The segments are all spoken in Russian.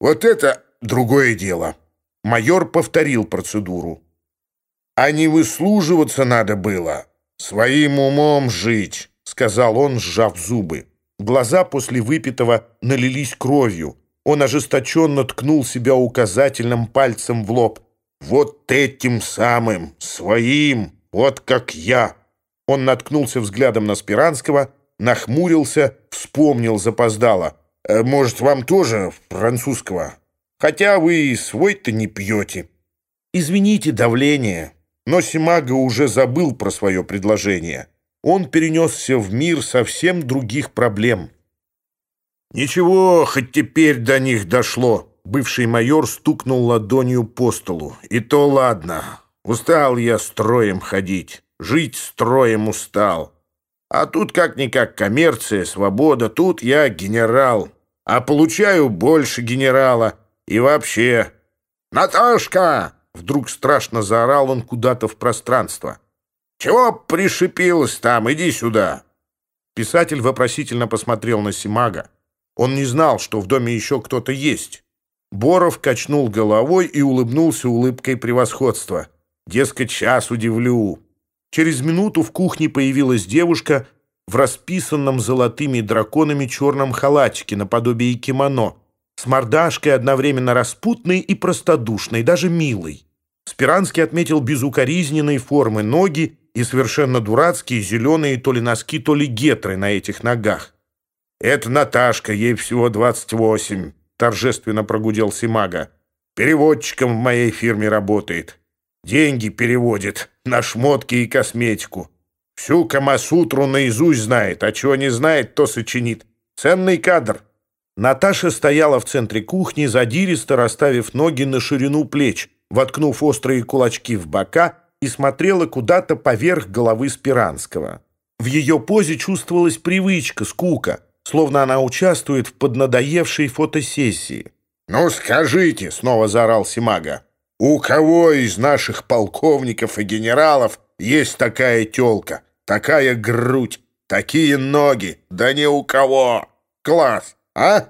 Вот это другое дело. Майор повторил процедуру. А не выслуживаться надо было. Своим умом жить, сказал он, сжав зубы. Глаза после выпитого налились кровью. Он ожесточенно ткнул себя указательным пальцем в лоб. «Вот этим самым, своим, вот как я!» Он наткнулся взглядом на Спиранского, нахмурился, вспомнил запоздало. Э, может, вам тоже французского? Хотя вы и свой-то не пьете. Извините давление. Но Симага уже забыл про свое предложение. Он перенесся в мир совсем других проблем. Ничего, хоть теперь до них дошло. Бывший майор стукнул ладонью по столу. И то ладно. Устал я строем ходить. Жить строем устал. А тут как-никак коммерция, свобода. Тут я генерал а получаю больше генерала. И вообще... «Наташка!» — вдруг страшно заорал он куда-то в пространство. «Чего пришипилась там? Иди сюда!» Писатель вопросительно посмотрел на Симага. Он не знал, что в доме еще кто-то есть. Боров качнул головой и улыбнулся улыбкой превосходства. «Дескать, час удивлю». Через минуту в кухне появилась девушка в расписанном золотыми драконами черном халатике наподобие кимоно, с мордашкой одновременно распутной и простодушной, даже милой. Спиранский отметил безукоризненные формы ноги и совершенно дурацкие зеленые то ли носки, то ли гетры на этих ногах. «Это Наташка, ей всего 28», — торжественно прогудел Симага. «Переводчиком в моей фирме работает. Деньги переводит на шмотки и косметику. Всю-ка наизусть знает, а чего не знает, то сочинит. Ценный кадр. Наташа стояла в центре кухни, задиристо расставив ноги на ширину плеч, воткнув острые кулачки в бока и смотрела куда-то поверх головы Спиранского. В ее позе чувствовалась привычка, скука, словно она участвует в поднадоевшей фотосессии. «Ну скажите», — снова заорал Симага, «у кого из наших полковников и генералов есть такая тёлка, такая грудь, такие ноги, да ни у кого. Класс, а?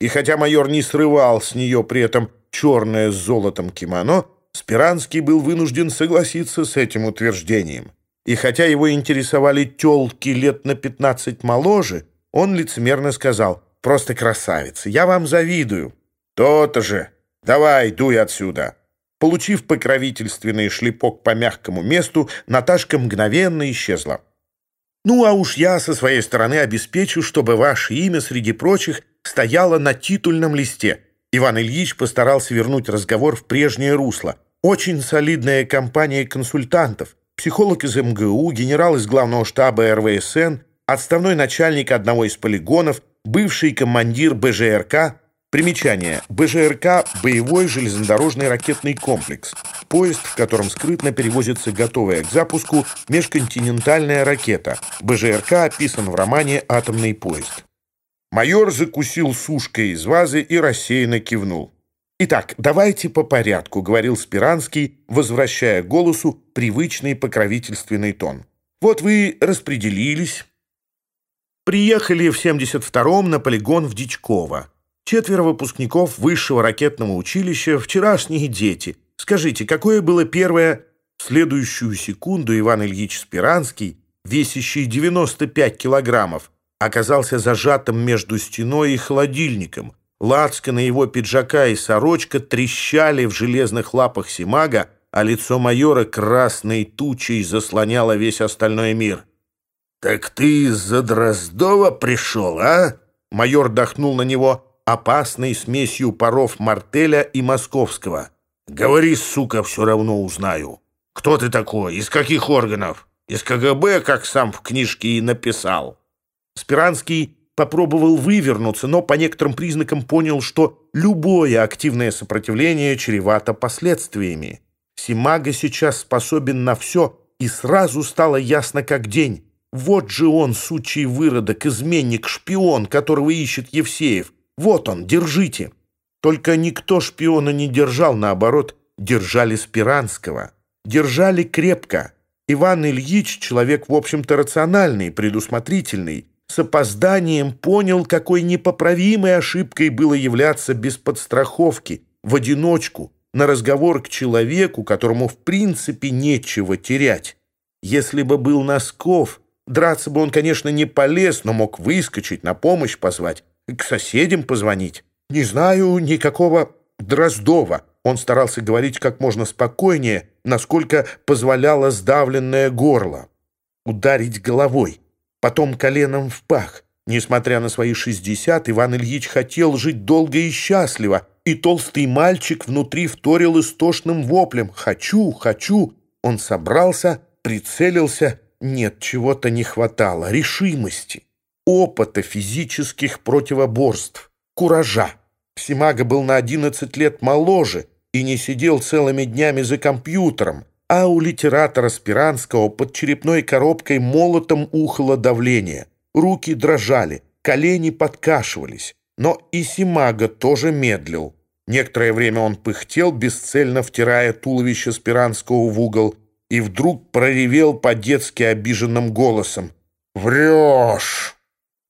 И хотя майор не срывал с нее при этом черное с золотом кимоно, Спиранский был вынужден согласиться с этим утверждением. И хотя его интересовали тёлки лет на 15 моложе, он лицемерно сказал «Просто красавица, я вам завидую». «То-то же! Давай, дуй отсюда!» получив покровительственный шлепок по мягкому месту, Наташка мгновенно исчезла. Ну а уж я со своей стороны обеспечу, чтобы ваше имя среди прочих стояло на титульном листе. Иван Ильич постарался вернуть разговор в прежнее русло. Очень солидная компания консультантов, психолог из МГУ, генерал из главного штаба РВСН, отставной начальник одного из полигонов, бывший командир БЖРК, Примечание. БЖРК – боевой железнодорожный ракетный комплекс. Поезд, в котором скрытно перевозится готовая к запуску межконтинентальная ракета. БЖРК описан в романе «Атомный поезд». Майор закусил сушкой из вазы и рассеянно кивнул. «Итак, давайте по порядку», — говорил Спиранский, возвращая голосу привычный покровительственный тон. «Вот вы распределились». Приехали в 72-м на полигон в Дичково. Четверо выпускников высшего ракетного училища, вчерашние дети. Скажите, какое было первое... В следующую секунду Иван Ильич Спиранский, весящий 95 килограммов, оказался зажатым между стеной и холодильником. Лацка на его пиджака и сорочка трещали в железных лапах Симага, а лицо майора красной тучей заслоняло весь остальной мир. «Так ты из-за Дроздова пришел, а?» Майор дохнул на него опасной смесью паров мартеля и московского. «Говори, сука, все равно узнаю. Кто ты такой? Из каких органов? Из КГБ, как сам в книжке и написал?» Спиранский попробовал вывернуться, но по некоторым признакам понял, что любое активное сопротивление чревато последствиями. Симага сейчас способен на все, и сразу стало ясно как день. Вот же он, сучий выродок, изменник, шпион, которого ищет Евсеев. Вот он, держите. Только никто шпиона не держал, наоборот, держали Спиранского. Держали крепко. Иван Ильич, человек, в общем-то, рациональный, предусмотрительный, с опозданием понял, какой непоправимой ошибкой было являться без подстраховки, в одиночку, на разговор к человеку, которому в принципе нечего терять. Если бы был Носков, драться бы он, конечно, не полез, но мог выскочить, на помощь позвать, к соседям позвонить. Не знаю никакого Дроздова. Он старался говорить как можно спокойнее, насколько позволяло сдавленное горло. Ударить головой, потом коленом в пах. Несмотря на свои 60, Иван Ильич хотел жить долго и счастливо, и толстый мальчик внутри вторил истошным воплем «Хочу! Хочу!». Он собрался, прицелился, нет, чего-то не хватало, решимости опыта физических противоборств, куража. Псимага был на 11 лет моложе и не сидел целыми днями за компьютером, а у литератора Спиранского под черепной коробкой молотом ухало давление. Руки дрожали, колени подкашивались. Но и Симага тоже медлил. Некоторое время он пыхтел, бесцельно втирая туловище Спиранского в угол, и вдруг проревел по-детски обиженным голосом. «Врешь!»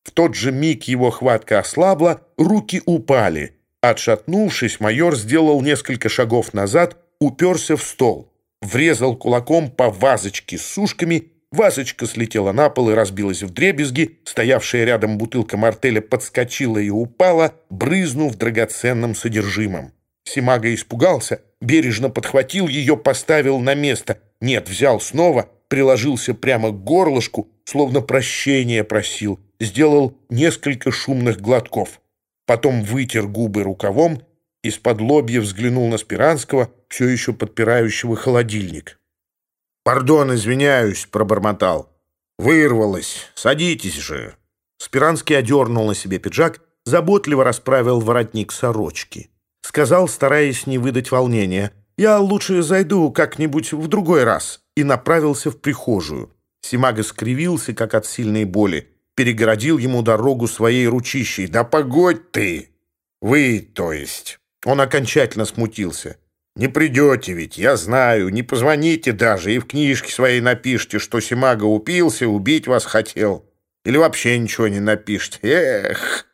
В тот же миг его хватка ослабла, руки упали. Отшатнувшись, майор сделал несколько шагов назад, уперся в стол, врезал кулаком по вазочке с сушками, вазочка слетела на пол и разбилась в дребезги, стоявшая рядом бутылка мартеля подскочила и упала, брызнув драгоценным содержимым. Симага испугался, бережно подхватил ее, поставил на место. Нет, взял снова, приложился прямо к горлышку, словно прощения просил, сделал несколько шумных глотков. Потом вытер губы рукавом, из-под лобья взглянул на Спиранского, все еще подпирающего холодильник. «Пардон, извиняюсь», — пробормотал. «Вырвалось. Садитесь же». Спиранский одернул на себе пиджак, заботливо расправил воротник сорочки. Сказал, стараясь не выдать волнения, «Я лучше зайду как-нибудь в другой раз и направился в прихожую. Симага скривился, как от сильной боли, перегородил ему дорогу своей ручищей. «Да погодь ты! Вы, то есть!» Он окончательно смутился. «Не придете ведь, я знаю, не позвоните даже и в книжке своей напишите, что Симага упился, убить вас хотел. Или вообще ничего не напишите. Эх!»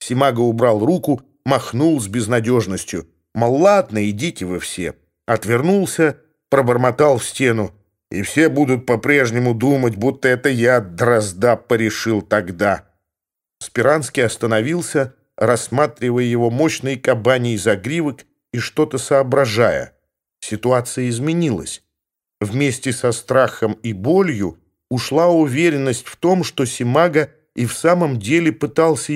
Симага убрал руку, махнул с безнадежностью. «Мол, ладно, идите вы все». Отвернулся, пробормотал в стену. И все будут по-прежнему думать, будто это я дрозда порешил тогда. Спиранский остановился, рассматривая его мощный кабаний загривок и что-то соображая. Ситуация изменилась. Вместе со страхом и болью ушла уверенность в том, что Симага и в самом деле пытался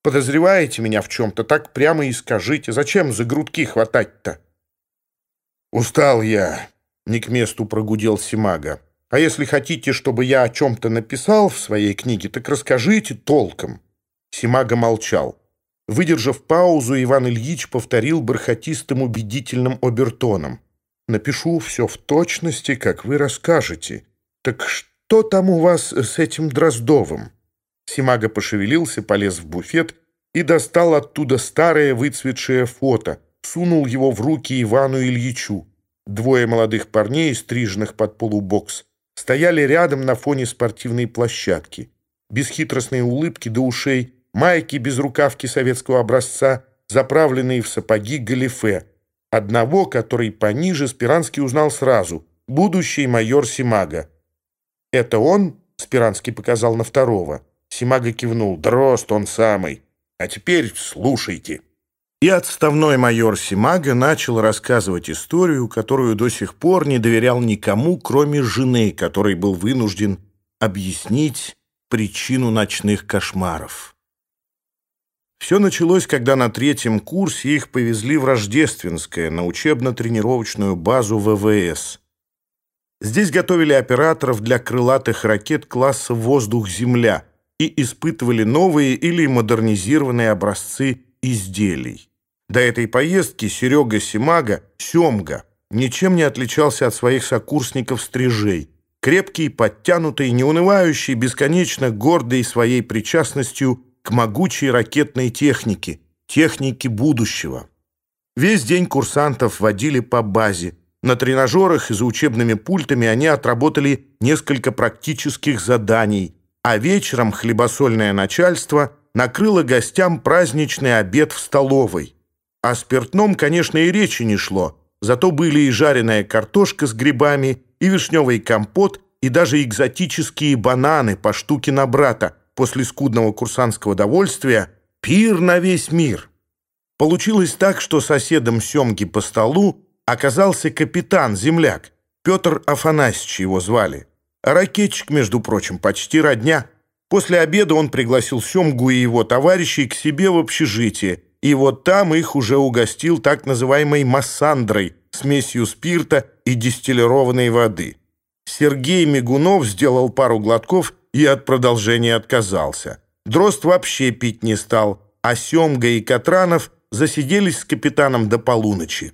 его убить. «А что же еще я напишу?» — пустил он в голос обиженную дрожь. «О чем? Подозреваете меня в чем-то? Так прямо и скажите. Зачем за грудки хватать-то?» «Устал я», — не к месту прогудел Симага. «А если хотите, чтобы я о чем-то написал в своей книге, так расскажите толком». Симага молчал. Выдержав паузу, Иван Ильич повторил бархатистым убедительным обертоном. «Напишу все в точности, как вы расскажете». «Так что там у вас с этим Дроздовым?» Симага пошевелился, полез в буфет и достал оттуда старое выцветшее фото, сунул его в руки Ивану Ильичу. Двое молодых парней, стриженных под полубокс, стояли рядом на фоне спортивной площадки. Бесхитростные улыбки до ушей, майки без рукавки советского образца, заправленные в сапоги галифе. Одного, который пониже, Спиранский узнал сразу — будущий майор Симага. «Это он?» — Спиранский показал на второго. Симага кивнул. «Дрозд он самый. А теперь слушайте». И отставной майор Симага начал рассказывать историю, которую до сих пор не доверял никому, кроме жены, который был вынужден объяснить причину ночных кошмаров. Все началось, когда на третьем курсе их повезли в Рождественское, на учебно-тренировочную базу ВВС. Здесь готовили операторов для крылатых ракет класса «Воздух-Земля», и испытывали новые или модернизированные образцы изделий. До этой поездки Серега Симага, Семга, ничем не отличался от своих сокурсников-стрижей. Крепкий, подтянутый, неунывающий, бесконечно гордый своей причастностью к могучей ракетной технике, технике будущего. Весь день курсантов водили по базе. На тренажерах и за учебными пультами они отработали несколько практических заданий – а вечером хлебосольное начальство накрыло гостям праздничный обед в столовой. О спиртном, конечно, и речи не шло, зато были и жареная картошка с грибами, и вишневый компот, и даже экзотические бананы по штуке на брата после скудного курсантского довольствия «Пир на весь мир». Получилось так, что соседом Семги по столу оказался капитан-земляк, Петр Афанасьевич его звали. Ракетчик, между прочим, почти родня. После обеда он пригласил Семгу и его товарищей к себе в общежитие, и вот там их уже угостил так называемой массандрой, смесью спирта и дистиллированной воды. Сергей Мигунов сделал пару глотков и от продолжения отказался. Дрозд вообще пить не стал, а Семга и Катранов засиделись с капитаном до полуночи.